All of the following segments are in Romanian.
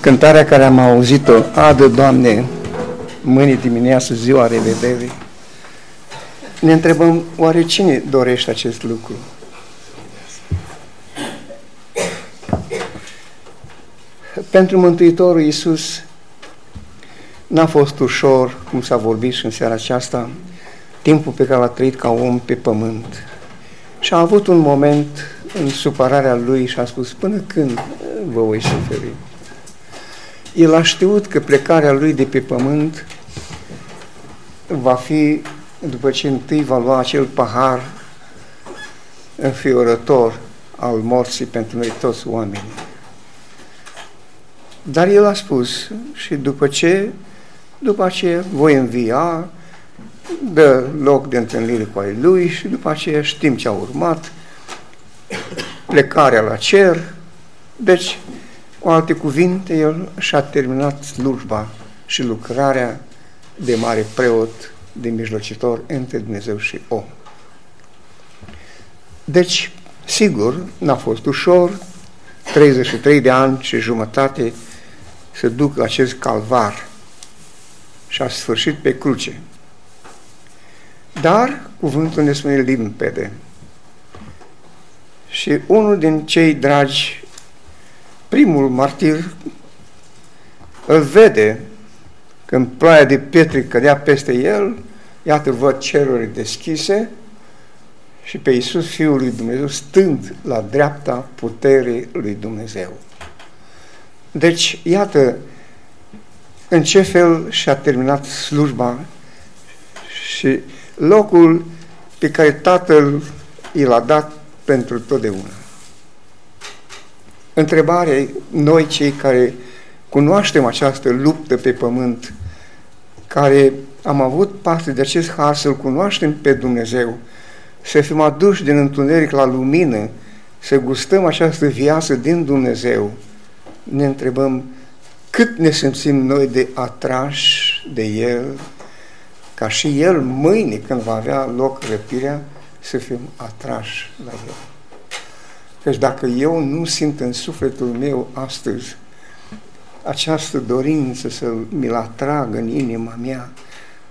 cântarea care am auzit-o, Adă, Doamne, mâine dimineață, ziua revederii, ne întrebăm, oare cine dorește acest lucru? Pentru Mântuitorul Iisus n-a fost ușor, cum s-a vorbit și în seara aceasta, timpul pe care l-a trăit ca om pe pământ. Și a avut un moment în supărarea lui și a spus, până când vă voi suferi? El a știut că plecarea lui de pe pământ va fi după ce întâi va lua acel pahar înfiorător al morții pentru noi toți oamenii. Dar el a spus și după ce, după aceea voi învia, dă loc de întâlnire cu ai lui și după aceea știm ce a urmat, plecarea la cer, deci, cu alte cuvinte, el și-a terminat slujba și lucrarea de mare preot, de mijlocitor între Dumnezeu și om. Deci, sigur, n-a fost ușor, 33 de ani și jumătate să duc acest calvar și a sfârșit pe cruce. Dar cuvântul ne spune limpede. Și unul din cei dragi, primul martir, îl vede când ploaia de pietre cădea peste el, iată văd ceruri deschise și pe Iisus Fiul lui Dumnezeu stând la dreapta puterii lui Dumnezeu. Deci, iată, în ce fel și-a terminat slujba și locul pe care Tatăl i l-a dat pentru totdeauna. Întrebarea noi cei care cunoaștem această luptă pe pământ, care am avut parte de acest har să-L cunoaștem pe Dumnezeu, să fim aduși din întuneric la lumină, să gustăm această viață din Dumnezeu, ne întrebăm cât ne simțim noi de atrași de El, ca și El mâine, când va avea loc răpirea, să fim atrași la El. Deci dacă eu nu simt în sufletul meu astăzi această dorință să mi-l atrag în inima mea,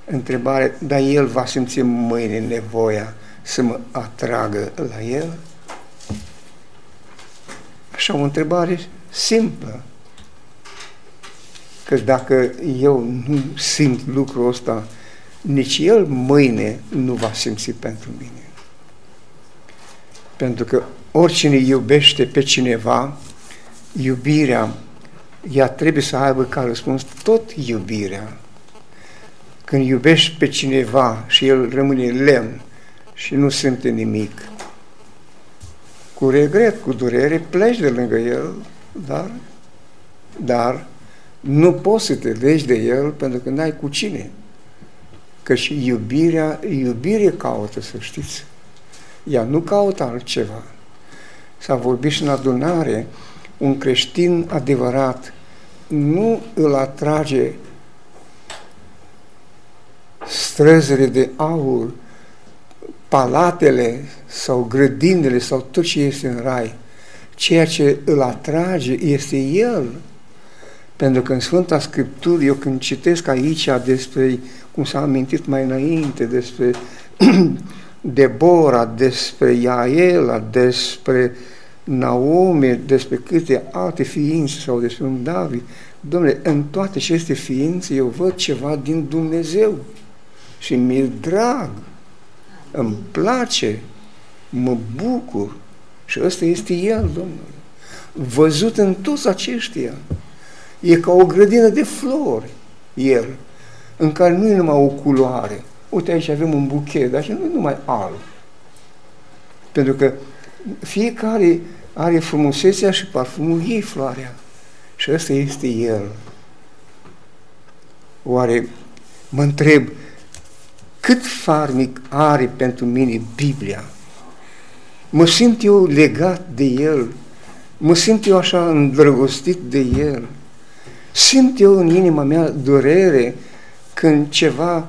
întrebare, dar El va simți mâine nevoia să mă atragă la El? Așa o întrebare simplă. Că dacă eu nu simt lucrul ăsta, nici el mâine nu va simți pentru mine. Pentru că oricine iubește pe cineva, iubirea, ea trebuie să aibă ca răspuns tot iubirea. Când iubești pe cineva și el rămâne lemn și nu simte nimic, cu regret, cu durere, pleci de lângă el, dar, dar nu poți să te legi de el pentru că n-ai cu cine. Că și iubirea, iubire caută, să știți. Ea nu caută altceva. S-a vorbit și în adunare, un creștin adevărat nu îl atrage străzile de aur, palatele sau grădinile sau tot ce este în rai. Ceea ce îl atrage este El. Pentru că în Sfânta Scriptură, eu când citesc aici despre, cum s-a amintit mai înainte, despre Debora, despre Iaela, despre Naomi, despre câte alte ființe sau despre un David, domnule, în toate aceste ființe eu văd ceva din Dumnezeu și mi-e drag, îmi place, mă bucur și ăsta este El, Domnule. Văzut în toți aceștia. E ca o grădină de flori, El, în care nu e numai o culoare. Uite, aici avem un buchet, dar nu e numai alb. Pentru că fiecare are frumusețea și parfumul ei, floarea. Și ăsta este El. Oare mă întreb, cât farmic are pentru mine Biblia? Mă simt eu legat de El? Mă simt eu așa îndrăgostit de El? Simt eu în inima mea durere când ceva,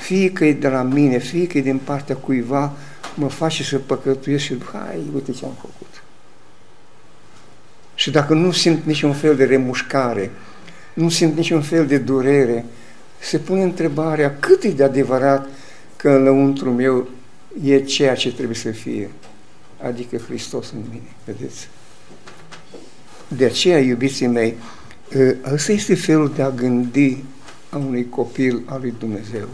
fie că e de la mine, fie că e din partea cuiva, mă face să păcătuiesc și hai, uite ce am făcut. și dacă nu simt niciun fel de remușcare, nu simt niciun fel de durere, se pune întrebarea cât e de adevărat că în lăuntru meu e ceea ce trebuie să fie, adică Hristos în mine, vedeți? De aceea, iubiții mei, ă, ăsta este felul de a gândi a unui copil al lui Dumnezeu.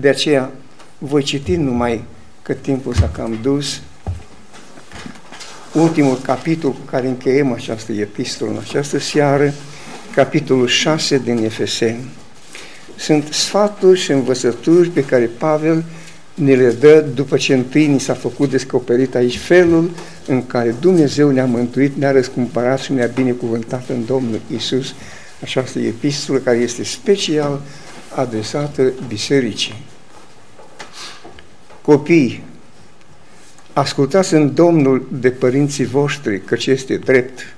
De aceea, voi citi numai că timpul s-a cam dus, ultimul capitol cu care încheiem această epistolă în această seară, capitolul 6 din Efeseni. Sunt sfaturi și învățături pe care Pavel ne le dă după ce întâi ni s-a făcut descoperit aici felul în care Dumnezeu ne-a mântuit, ne-a răscumpărat și ne-a binecuvântat în Domnul Isus. Această epistolă care este special adresată bisericii. Copii, ascultați în Domnul de părinții voștri, căci este drept.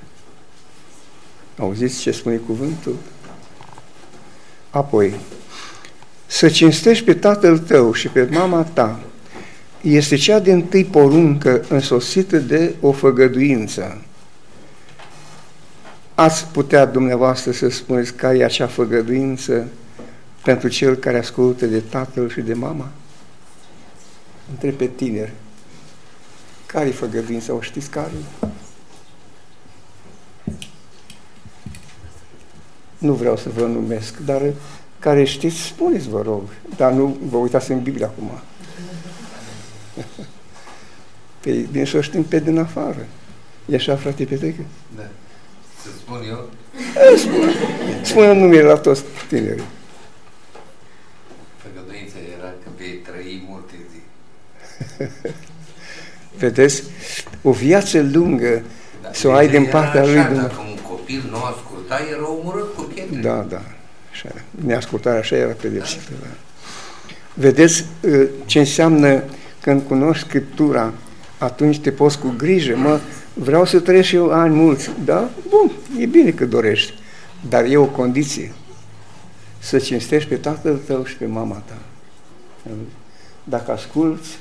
Auziți ce spune cuvântul? Apoi, să cinstești pe tatăl tău și pe mama ta este cea de întâi poruncă însosită de o făgăduință. Ați putea dumneavoastră să spuneți care e acea făgăduință pentru cel care ascultă de tatăl și de mama? Întreb pe tineri. Care-i făgăduința? O știți care Nu vreau să vă numesc, dar care știți, spuneți, vă rog. Dar nu vă uitați în Biblie acum. Păi, bine să o știm pe din afară. E așa, frate Petecă? Da. Să spun eu? Spune, spune numele la toți tinerii. Făgăduința era că vei trăi multe zi. Vedeți? O viață lungă da, să o ai din partea lui Dumnezeu. Dacă un copil nu asculta, era omorât cu pietre. Da, da. Așa. Neascultarea așa era pedepsită. Da. Vedeți ă, ce înseamnă când cunoști Scriptura, atunci te poți cu grijă, mă, vreau să trăiesc eu ani mulți, da? Bun, e bine că dorești, dar e o condiție, să cinstești pe tatăl tău și pe mama ta. Dacă asculți,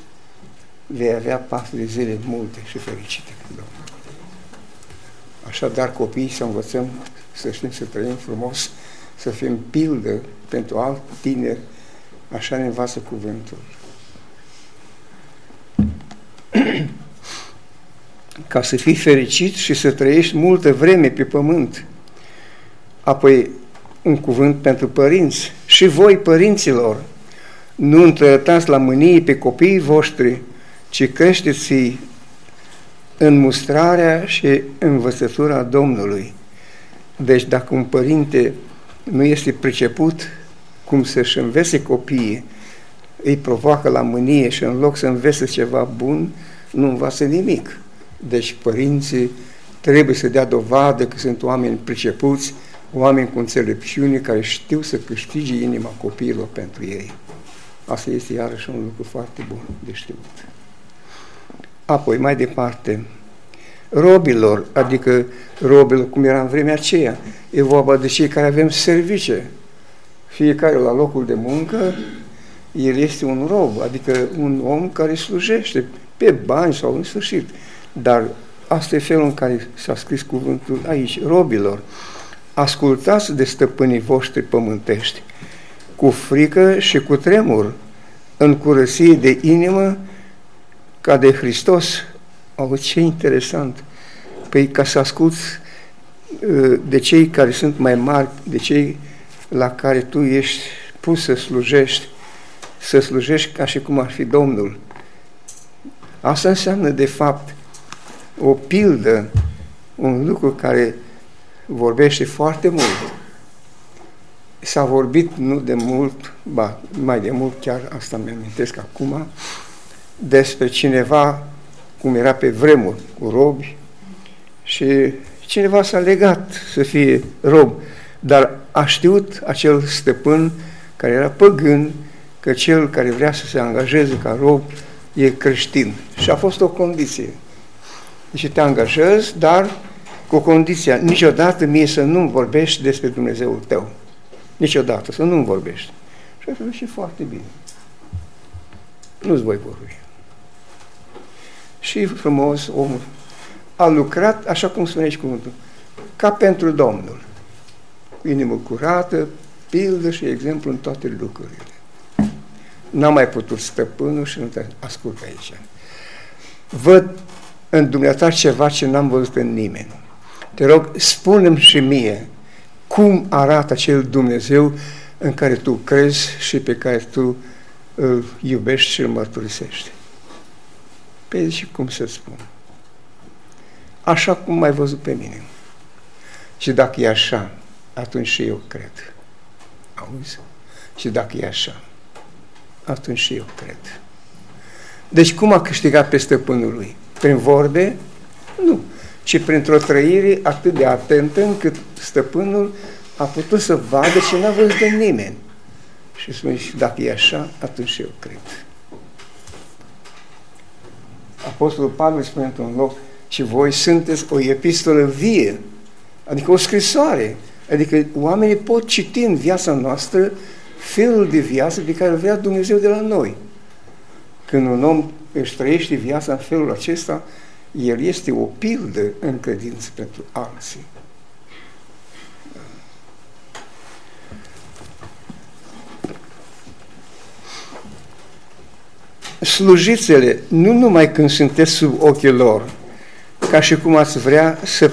vei avea patru de zile multe și fericite cu Domnul. Așadar, copiii să învățăm să știm să trăim frumos, să fim pildă pentru alt tineri, așa ne învață cuvântul. Ca să fii fericit și să trăiești multă vreme pe pământ. Apoi, un cuvânt pentru părinți. Și voi, părinților, nu întrătați la mânie pe copiii voștri, ci creșteți în mustrarea și învățătura Domnului. Deci dacă un părinte nu este priceput cum să-și învețe copiii, îi provoacă la mânie și în loc să învețe ceva bun, nu învață nimic. Deci părinții trebuie să dea dovadă că sunt oameni pricepuți, oameni cu înțelepciune care știu să câștige inima copiilor pentru ei. Asta este iarăși un lucru foarte bun de știut. Apoi, mai departe, robilor, adică robilor, cum era în vremea aceea, e vorba de cei care avem service. Fiecare la locul de muncă, el este un rob, adică un om care slujește pe bani sau în sfârșit. Dar asta e felul în care s-a scris cuvântul aici, robilor. Ascultați de stăpânii voștri pământești, cu frică și cu tremur, în curăție de inimă, ca de Hristos. Au, ce interesant! Păi ca să asculți uh, de cei care sunt mai mari, de cei la care tu ești pus să slujești, să slujești ca și cum ar fi Domnul. Asta înseamnă, de fapt, o pildă, un lucru care vorbește foarte mult. S-a vorbit nu de mult, ba, mai de mult, chiar asta mi amintesc acum, despre cineva cum era pe vremuri, cu robi, și cineva s-a legat să fie rob, dar a știut acel stăpân care era păgân, că cel care vrea să se angajeze ca rob e creștin. Și a fost o condiție. Deci te angajezi, dar cu condiția, niciodată mie să nu vorbești despre Dumnezeul tău. Niciodată, să nu vorbești. Și a fost și foarte bine. Nu-ți voi vorbi. Și frumos, omul a lucrat, așa cum spune și cuvântul, ca pentru Domnul. Inimă curată, pildă și exemplu în toate lucrurile. N-am mai putut stăpânul și nu te ascult aici. Văd în dumneata ceva ce n-am văzut în nimeni. Te rog, spune-mi și mie cum arată acel Dumnezeu în care tu crezi și pe care tu îl iubești și îl mărturisești. Pe păi și cum să spun? Așa cum m-ai văzut pe mine. Și dacă e așa, atunci și eu cred. Auzi? Și dacă e așa, atunci și eu cred. Deci cum a câștigat pe stăpânul lui? Prin vorbe? Nu. Ci printr-o trăire atât de atentă încât stăpânul a putut să vadă ce n-a văzut de nimeni. Și spune, și dacă e așa, atunci eu cred. Apostolul Pavel spune într-un loc, și voi sunteți o epistolă vie, adică o scrisoare, adică oamenii pot citi în viața noastră felul de viață pe care îl vrea Dumnezeu de la noi. Când un om își trăiește viața în felul acesta, el este o pildă în credință pentru alții. Slujiți-le nu numai când sunteți sub ochii lor, ca și cum ați vrea să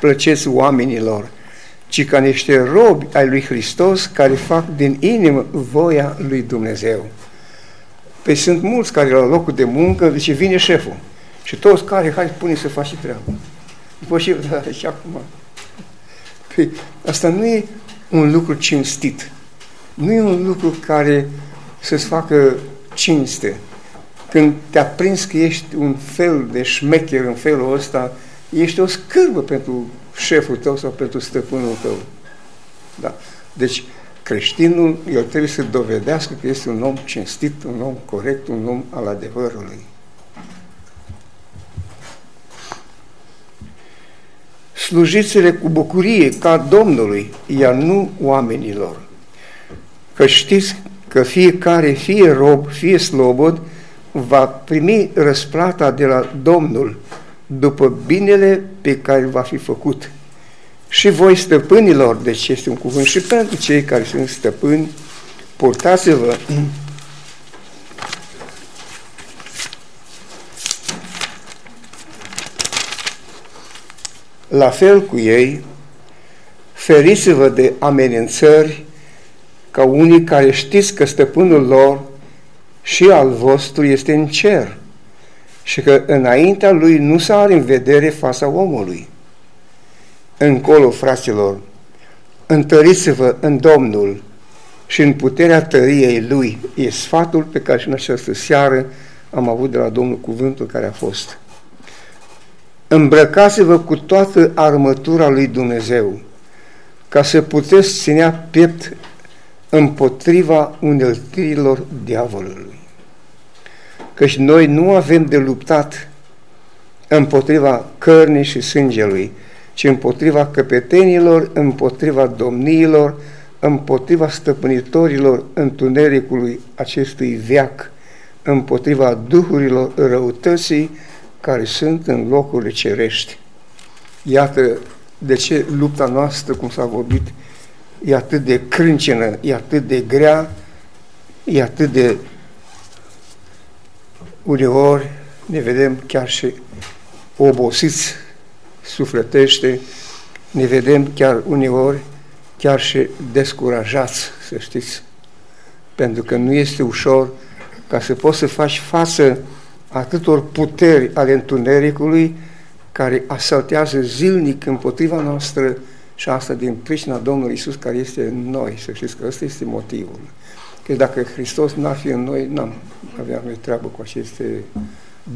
plăceți oamenilor, ci ca niște robi ai lui Hristos care fac din inimă voia lui Dumnezeu. Păi sunt mulți care la locul de muncă, zice, vine șeful. Și toți care, hai, pune să faci treaba. După și, da, și acum. Păi, asta nu e un lucru cinstit. Nu e un lucru care să-ți facă cinste. Când te-a prins că ești un fel de șmecher în felul ăsta, ești o scârbă pentru șeful tău sau pentru stăpânul tău. Da. Deci, creștinul, el trebuie să dovedească că este un om cinstit, un om corect, un om al adevărului. Slujiți-le cu bucurie ca Domnului, iar nu oamenilor. Că știți că fiecare, fie rob, fie slobod, va primi răsplata de la Domnul după binele pe care va fi făcut. Și voi stăpânilor, deci este un cuvânt și pentru cei care sunt stăpâni, purtați-vă la fel cu ei, feriți-vă de amenințări ca unii care știți că stăpânul lor și al vostru este în cer și că înaintea lui nu s-a în vedere fața omului. Încolo, fraților, întăriți-vă în Domnul și în puterea tăriei Lui. E sfatul pe care și în această seară am avut de la Domnul cuvântul care a fost. Îmbrăcați-vă cu toată armătura lui Dumnezeu, ca să puteți ținea piept împotriva uneltirilor diavolului. Căci noi nu avem de luptat împotriva cărnii și sângelui, ci împotriva căpetenilor, împotriva domniilor, împotriva stăpânitorilor întunericului acestui veac, împotriva duhurilor răutății care sunt în locurile cerești. Iată de ce lupta noastră, cum s-a vorbit, e atât de crâncenă, e atât de grea, e atât de uneori ne vedem chiar și obosiți sufletește, ne vedem chiar uneori chiar și descurajați, să știți, pentru că nu este ușor ca să poți să faci față atâtor puteri ale întunericului care asaltează zilnic împotriva noastră și asta din pricina Domnului Isus care este în noi. Să știți că ăsta este motivul. Că dacă Hristos n-ar fi în noi, n-am avea noi treabă cu aceste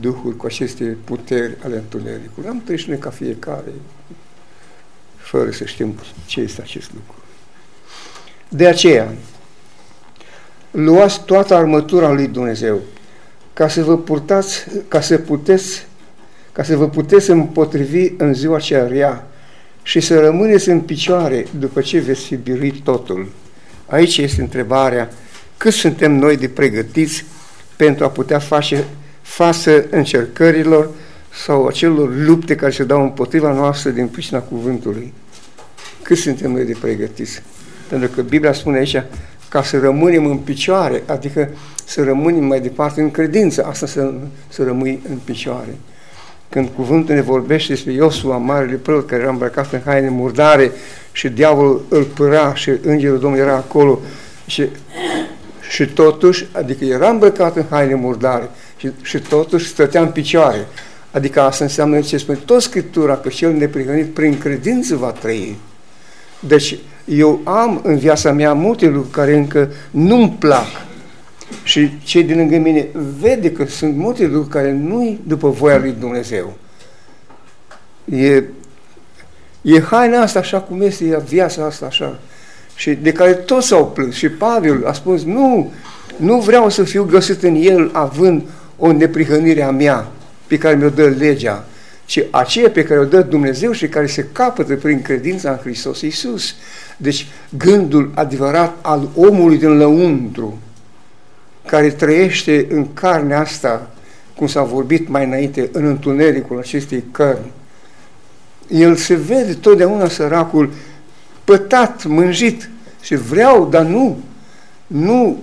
duhuri, cu aceste puteri ale întunericului. Am trăit noi ca fiecare, fără să știm ce este acest lucru. De aceea, luați toată armătura lui Dumnezeu ca să vă purtați, ca să puteți, ca să vă puteți împotrivi în ziua cea rea și să rămâneți în picioare după ce veți fi biruit totul. Aici este întrebarea, cât suntem noi de pregătiți pentru a putea face față încercărilor sau acelor lupte care se dau împotriva noastră din pricina cuvântului. Cât suntem noi de pregătiți? Pentru că Biblia spune aici ca să rămânem în picioare, adică să rămânem mai departe în credință, asta să, să rămâi în picioare. Când cuvântul ne vorbește despre Iosua, marele preot, care era îmbrăcat în haine murdare și diavolul îl părea și îngerul Domnului era acolo și, și totuși, adică era îmbrăcat în haine murdare și, și totuși stătea în picioare. Adică asta înseamnă ce spune tot Scriptura, că cel neprihănit prin credință va trăi. Deci eu am în viața mea multe lucruri care încă nu-mi plac. Și cei din lângă mine vede că sunt multe lucruri care nu-i după voia lui Dumnezeu. E, e haina asta așa cum este, e viața asta așa. Și de care toți s-au plâns. Și Pavel a spus, nu, nu vreau să fiu găsit în el având o neprihănire a mea pe care mi-o dă legea, ci aceea pe care o dă Dumnezeu și care se capătă prin credința în Hristos Iisus. Deci gândul adevărat al omului din lăuntru, care trăiește în carnea asta, cum s-a vorbit mai înainte, în întunericul acestei cărni, el se vede totdeauna săracul pătat, mânjit și vreau, dar nu, nu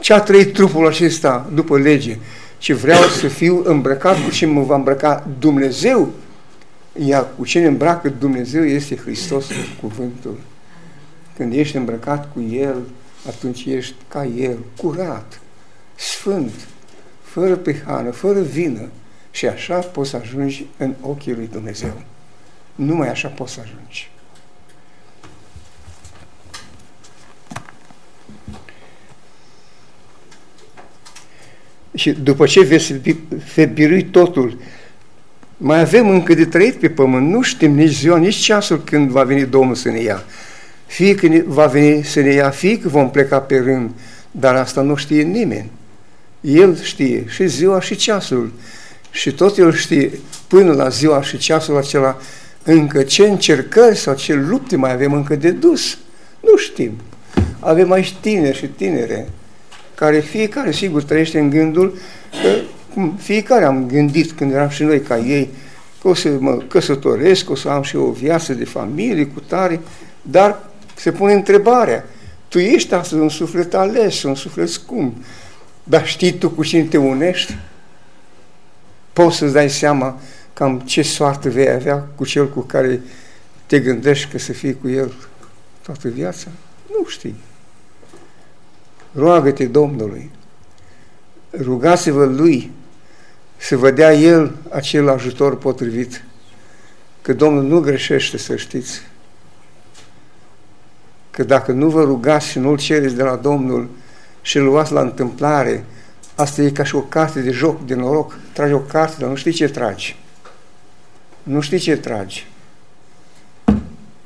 ce a trăit trupul acesta după lege, ci vreau să fiu îmbrăcat cu ce mă va îmbrăca Dumnezeu, iar cu ce ne îmbracă Dumnezeu este Hristos cuvântul. Când ești îmbrăcat cu El, atunci ești ca El, curat, sfânt, fără prihană, fără vină și așa poți să ajungi în ochii lui Dumnezeu. Numai așa poți să ajungi. Și după ce veți fi birui totul, mai avem încă de trăit pe pământ, nu știm nici ziua, nici ceasul când va veni Domnul să ne ia. Fie că va veni să ne ia, fie că vom pleca pe rând, dar asta nu știe nimeni. El știe și ziua și ceasul. Și tot El știe până la ziua și ceasul acela încă ce încercări sau ce lupte mai avem încă de dus. Nu știm. Avem aici tineri și tinere care fiecare, sigur, trăiește în gândul că fiecare am gândit când eram și noi ca ei că o să mă căsătoresc, o să am și o viață de familie cu tare, dar se pune întrebarea, tu ești astăzi un suflet ales, un suflet scump, dar știi tu cu cine te unești? Poți să-ți dai seama cam ce soartă vei avea cu cel cu care te gândești că să fii cu el toată viața? Nu știi. Roagă-te Domnului, rugați-vă Lui să vă dea El acel ajutor potrivit, că Domnul nu greșește, să știți. Că dacă nu vă rugați și nu-L cereți de la Domnul și îl luați la întâmplare, asta e ca și o carte de joc, de noroc. Tragi o carte, dar nu știi ce tragi. Nu știi ce tragi.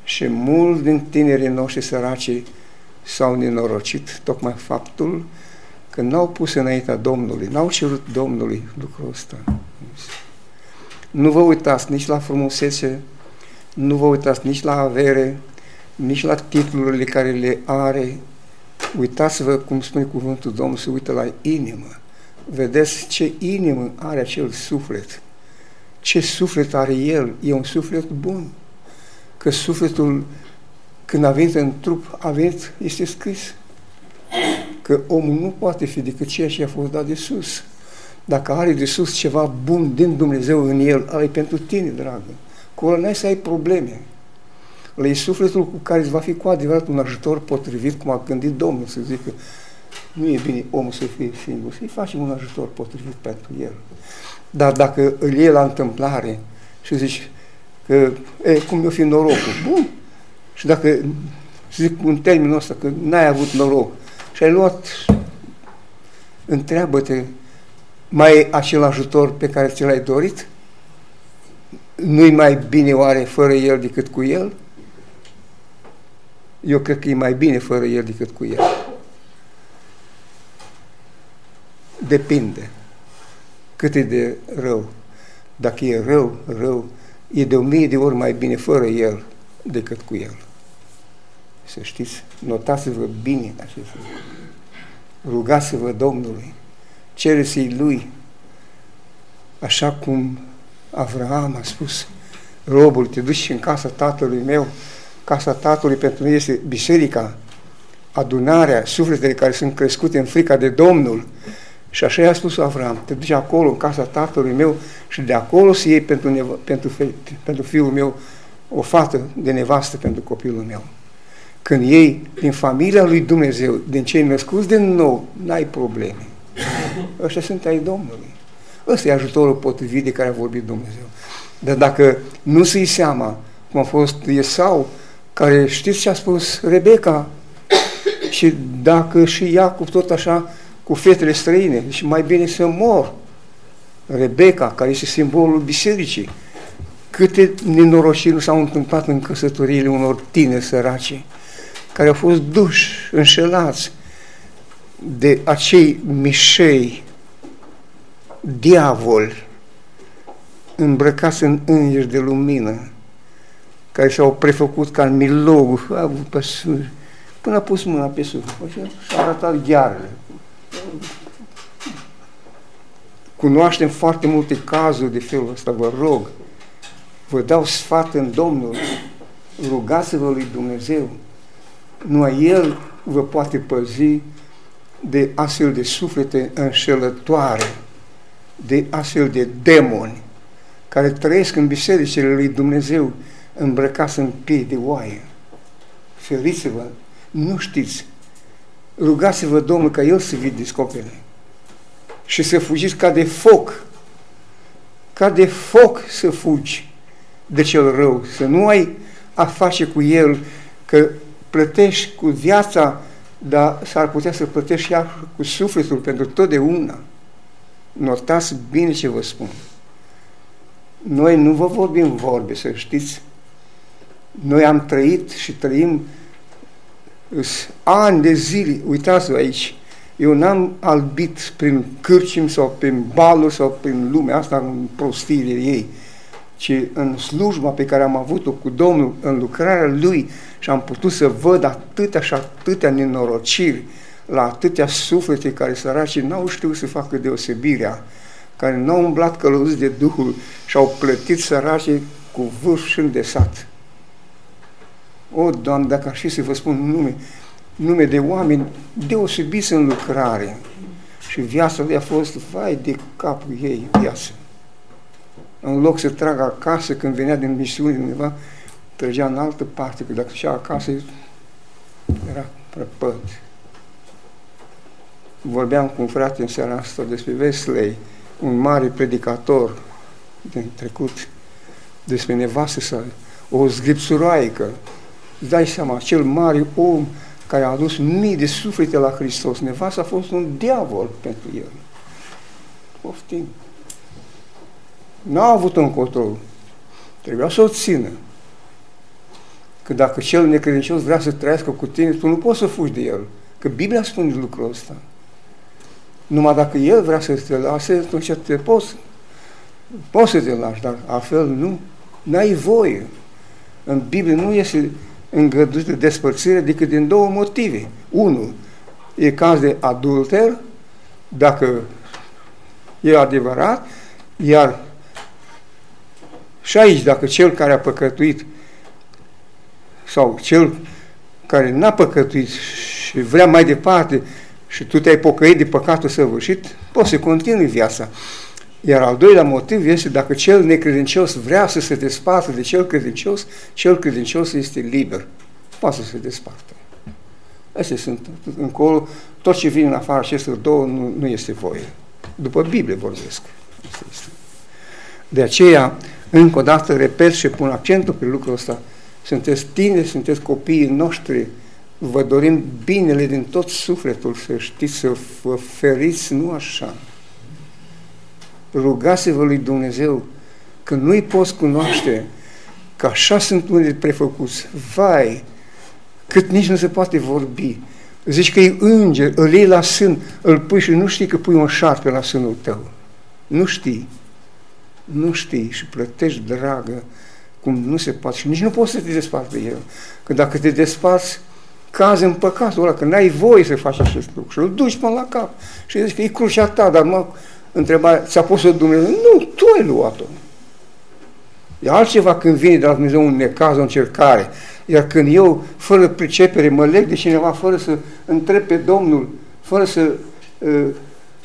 Și mulți din tinerii noștri săraci s-au nenorocit tocmai faptul că n-au pus înaintea Domnului, n-au cerut Domnului lucrul ăsta. Nu vă uitați nici la frumusețe, nu vă uitați nici la avere, nici la titlurile care le are. Uitați-vă cum spune cuvântul Domnului, să uită la inimă. Vedeți ce inimă are acel suflet. Ce suflet are el. E un suflet bun. Că sufletul când a venit în trup, a venit, este scris că omul nu poate fi decât ceea ce a fost dat de sus. Dacă are de sus ceva bun din Dumnezeu în el, ăla e pentru tine, dragă. Cu ăla n-ai să ai probleme. Ăla e sufletul cu care îți va fi cu adevărat un ajutor potrivit, cum a gândit Domnul să zică nu e bine omul să fie singur, să-i facem un ajutor potrivit pentru el. Dar dacă îl iei la întâmplare și zici că, e, cum eu fi norocul, bun, și dacă zic un termen ăsta, că n-ai avut noroc și ai luat, întreabă-te, mai e acel ajutor pe care ți l-ai dorit? Nu-i mai bine oare fără el decât cu el? Eu cred că e mai bine fără el decât cu el. Depinde cât e de rău. Dacă e rău, rău, e de o mie de ori mai bine fără el decât cu el. Să știți, notați-vă bine acest lucru. Rugați-vă Domnului, cereți-i Lui, așa cum Avraam a spus, robul, te duci în casa tatălui meu, casa tatălui pentru noi este biserica, adunarea, sufletele care sunt crescute în frica de Domnul. Și așa i-a spus Avram, te duci acolo în casa tatălui meu și de acolo să iei pentru, nev- pentru, fe- pentru fiul meu o fată de nevastă pentru copilul meu. Când iei din familia lui Dumnezeu, din cei născuți de nou, n-ai probleme. Ăștia sunt ai Domnului. Ăsta e ajutorul potrivit de care a vorbit Dumnezeu. Dar dacă nu se seama, cum a fost Esau, care știți ce a spus Rebecca, și dacă și cu tot așa cu fetele străine, și mai bine să mor. Rebecca, care este simbolul bisericii, câte nenorociri nu s-au întâmplat în căsătoriile unor tineri săraci, care au fost duși, înșelați de acei mișei, diavoli, îmbrăcați în îngeri de lumină, care s-au prefăcut ca în milogul, a avut păsuri, până a pus mâna pe suflet și a arătat ghearele. Cunoaștem foarte multe cazuri de felul ăsta, vă rog, vă dau sfat în Domnul, rugați-vă lui Dumnezeu, numai El vă poate păzi de astfel de suflete înșelătoare, de astfel de demoni care trăiesc în bisericile lui Dumnezeu îmbrăcați în piei de oaie. Feriți-vă, nu știți. Rugați-vă Domnul ca El să vi descopere și să fugiți ca de foc, ca de foc să fugi de cel rău, să nu ai a face cu el, că plătești cu viața, dar s-ar putea să plătești iar cu sufletul pentru totdeauna. Notați bine ce vă spun. Noi nu vă vorbim vorbe, să știți. Noi am trăit și trăim ani de zile, uitați-vă aici, eu n-am albit prin cârcim sau prin baluri sau prin lumea asta în prostiile ei, ci în slujba pe care am avut-o cu Domnul, în lucrarea Lui și am putut să văd atâtea și atâtea nenorociri la atâtea suflete care săracii n-au știut să facă deosebirea, care n-au umblat călăuziți de Duhul și au plătit săracii cu vârf și îndesat. O, Doamne, dacă aș fi să vă spun nume, nume de oameni deosebiți în lucrare și viața lui a fost, vai de capul ei, viață. În loc să tragă acasă când venea din misiune undeva, trăgea în altă parte, că dacă și acasă era prăpăt. Vorbeam cu un frate în seara asta despre Wesley, un mare predicator din trecut, despre nevastă sa, o zgripsuroaică. Îți dai seama, cel mare om care a adus mii de suflete la Hristos. Nevasta a fost un diavol pentru el. Poftim. N-a avut un control. Trebuia să o țină. Că dacă cel necredincios vrea să trăiască cu tine, tu nu poți să fugi de el. Că Biblia spune lucrul ăsta. Numai dacă el vrea să te lase, atunci te poți, poți să te lași, dar altfel nu. N-ai voie. În Biblie nu este îngăduită despărțire decât din două motive. Unu, e caz de adulter, dacă e adevărat, iar și aici, dacă cel care a păcătuit sau cel care n-a păcătuit și vrea mai departe și tu te-ai pocăit de păcatul săvârșit, poți să continui viața. Iar al doilea motiv este dacă cel necredincios vrea să se despartă de cel credincios, cel credincios este liber. Poate să se despartă. Astea sunt încolo. Tot ce vine în afara acestor două nu, nu este voie. După Biblie vorbesc. Asta este. De aceea, încă o dată, repet și pun accentul pe lucrul ăsta. Sunteți tineri, sunteți copiii noștri, vă dorim binele din tot sufletul, să știți, să vă feriți, nu așa, rugați-vă lui Dumnezeu că nu-i poți cunoaște, că așa sunt unii prefăcuți. Vai, cât nici nu se poate vorbi. Zici că e înger, îl iei la sân, îl pui și nu știi că pui un șarpe la sânul tău. Nu știi. Nu știi și plătești, dragă, cum nu se poate. Și nici nu poți să te desparți de el. Că dacă te desparți, cazi în păcatul ăla, că n-ai voie să faci acest lucru. Și îl duci până la cap. Și zici că e crucea ta, dar mă, întrebarea, ți-a pus-o Dumnezeu? Nu, tu ai luat-o. E altceva când vine de la Dumnezeu un necaz, o încercare. Iar când eu, fără pricepere, mă leg de cineva, fără să întreb pe Domnul, fără să uh,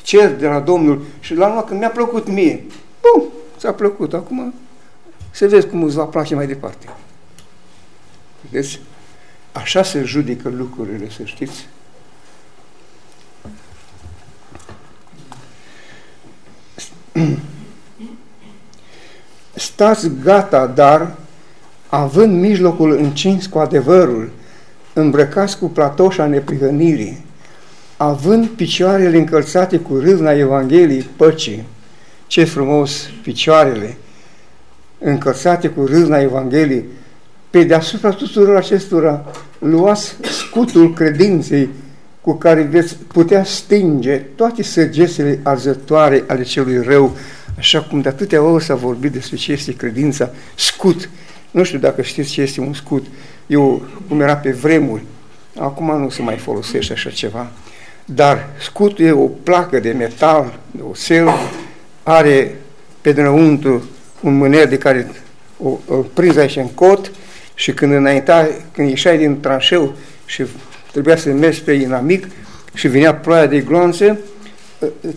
cer de la Domnul și la urmă când mi-a plăcut mie, bun, ți-a plăcut, acum să vezi cum îți va place mai departe. Deci, așa se judecă lucrurile, să știți. Stați gata, dar, având mijlocul încins cu adevărul, îmbrăcați cu platoșa neprihănirii, având picioarele încălțate cu râvna Evangheliei păcii, ce frumos picioarele încălțate cu râvna Evangheliei, pe deasupra tuturor acestora luați scutul credinței cu care veți putea stinge toate săgețele arzătoare ale celui rău, așa cum de atâtea ori s-a vorbit despre ce este credința, scut. Nu știu dacă știți ce este un scut. Eu, cum era pe vremuri, acum nu se mai folosește așa ceva, dar scutul e o placă de metal, de oțel, are pe dinăuntru un mâner de care o, o prinzi aici în cot și când înainta, când ieșai din tranșeu și trebuia să mergi pe inamic și vinea ploaia de gloanțe,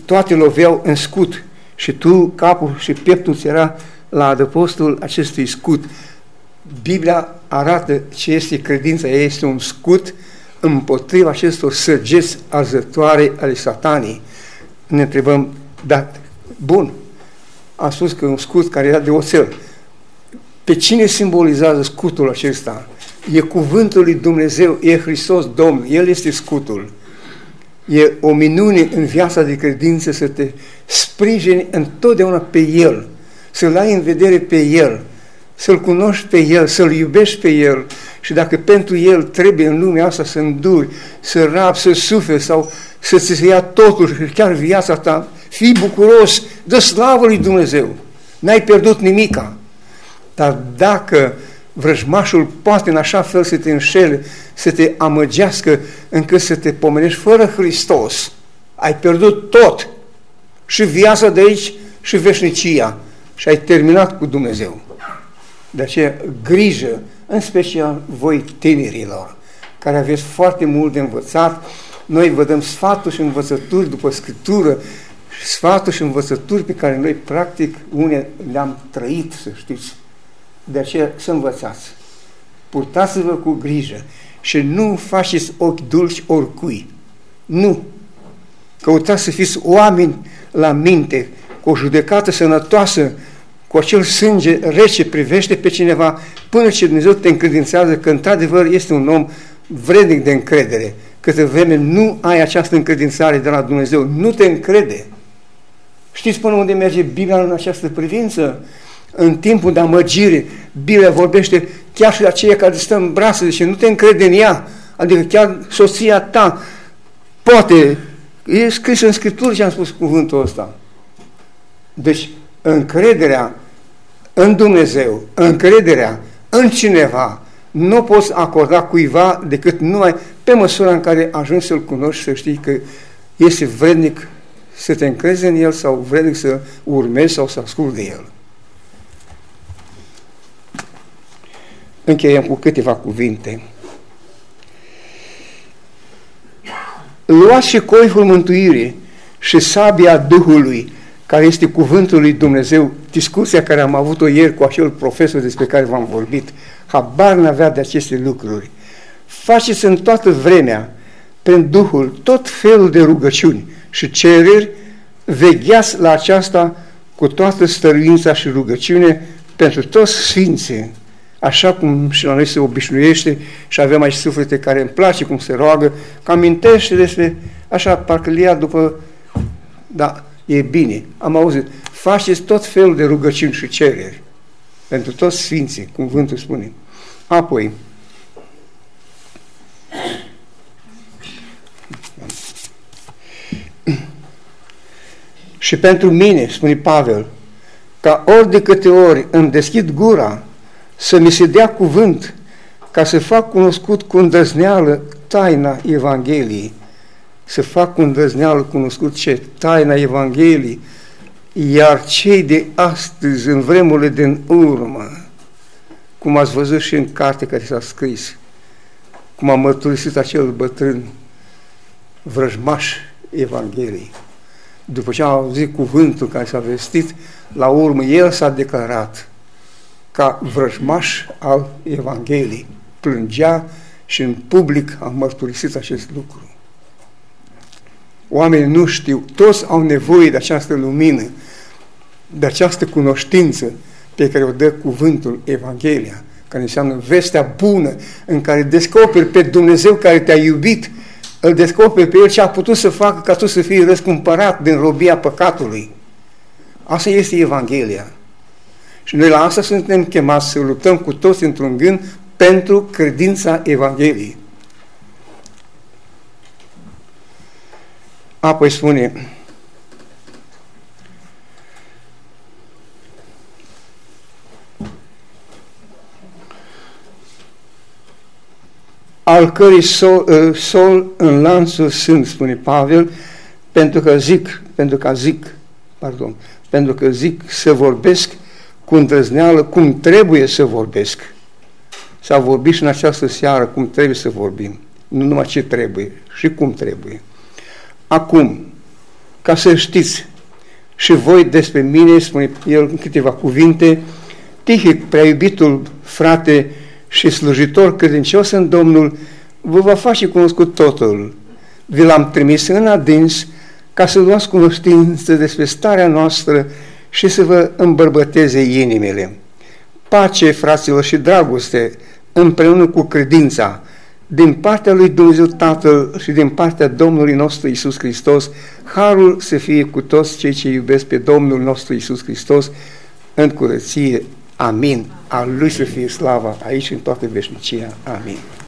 toate loveau în scut și tu, capul și pieptul ți era la adăpostul acestui scut. Biblia arată ce este credința, ea este un scut împotriva acestor săgeți arzătoare ale satanii. Ne întrebăm, dar, bun, am spus că un scut care era de oțel. Pe cine simbolizează scutul acesta? E cuvântul lui Dumnezeu, e Hristos Domn, El este scutul. E o minune în viața de credință să te sprijini întotdeauna pe El, să-L ai în vedere pe El, să-L cunoști pe El, să-L iubești pe El și dacă pentru El trebuie în lumea asta să înduri, să rap, să suferi sau să-ți ia totul și chiar viața ta, fii bucuros, dă slavă lui Dumnezeu, n-ai pierdut nimica. Dar dacă vrăjmașul poate în așa fel să te înșele, să te amăgească încât să te pomenești fără Hristos, ai pierdut tot, și viața de aici și veșnicia și ai terminat cu Dumnezeu. De aceea, grijă, în special voi tinerilor, care aveți foarte mult de învățat, noi vă dăm sfaturi și învățături după Scriptură, sfaturi și învățături pe care noi, practic, une le-am trăit, să știți. De aceea să învățați. Purtați-vă cu grijă și nu faceți ochi dulci oricui. Nu. Căutați să fiți oameni la minte, cu o judecată sănătoasă, cu acel sânge rece privește pe cineva până ce Dumnezeu te încredințează că într-adevăr este un om vrednic de încredere. Câte vreme nu ai această încredințare de la Dumnezeu, nu te încrede. Știți până unde merge Biblia în această privință? În timpul de amăgire, Biblia vorbește chiar și la aceia care stă în brațe, deci nu te încrede în ea, adică chiar soția ta poate, e scris în Scriptură ce am spus cuvântul ăsta. Deci, încrederea în Dumnezeu, încrederea în cineva, nu poți acorda cuiva decât numai pe măsura în care ajungi să-L cunoști, să știi că este vrednic să te încrezi în El sau vrednic să urmezi sau să asculti de El. Încheiem cu câteva cuvinte. Luați și coiful mântuirii și sabia Duhului, care este cuvântul lui Dumnezeu, discuția care am avut-o ieri cu acel profesor despre care v-am vorbit, habar n-avea de aceste lucruri. Faceți în toată vremea, prin Duhul, tot felul de rugăciuni și cereri, vegheați la aceasta cu toată stăruința și rugăciune pentru toți sfinții, așa cum și la noi se obișnuiește și avem aici suflete care îmi place cum se roagă, că amintește despre, așa, parcă le ia după, da, e bine, am auzit, faceți tot felul de rugăciuni și cereri pentru toți sfinții, cum cuvântul spune. Apoi, și pentru mine, spune Pavel, ca ori de câte ori îmi deschid gura să mi se dea cuvânt ca să fac cunoscut cu îndrăzneală taina Evangheliei, să fac cu îndrăzneală cunoscut ce? Taina Evangheliei, Iar cei de astăzi, în vremurile din urmă, cum ați văzut și în carte care s-a scris, cum a mărturisit acel bătrân vrăjmaș Evangheliei. După ce a auzit cuvântul care s-a vestit, la urmă el s-a declarat ca vrăjmaș al Evangheliei. Plângea și în public a mărturisit acest lucru. Oamenii nu știu, toți au nevoie de această lumină, de această cunoștință pe care o dă cuvântul Evanghelia, care înseamnă vestea bună, în care descoperi pe Dumnezeu care te-a iubit, îl descoperi pe El ce a putut să facă ca tu să fii răscumpărat din robia păcatului. Asta este Evanghelia. Și noi la asta suntem chemați să luptăm cu toți într-un gând pentru credința Evangheliei. Apoi spune, al cărui sol, ă, sol în lanțul sunt, spune Pavel, pentru că zic, pentru că zic, pardon, pentru că zic să vorbesc cu îndrăzneală cum trebuie să vorbesc. S-a vorbit și în această seară cum trebuie să vorbim. Nu numai ce trebuie, și cum trebuie. Acum, ca să știți și voi despre mine, spune el în câteva cuvinte, Tihic, prea iubitul frate și slujitor credincios în Domnul, vă va face cunoscut totul. Vi l-am trimis în adins ca să luați cunoștință despre starea noastră și să vă îmbărbăteze inimile. Pace, fraților, și dragoste, împreună cu credința, din partea lui Dumnezeu Tatăl și din partea Domnului nostru Isus Hristos, harul să fie cu toți cei ce iubesc pe Domnul nostru Isus Hristos în curăție. Amin. A Lui să fie slava aici în toată veșnicia. Amin.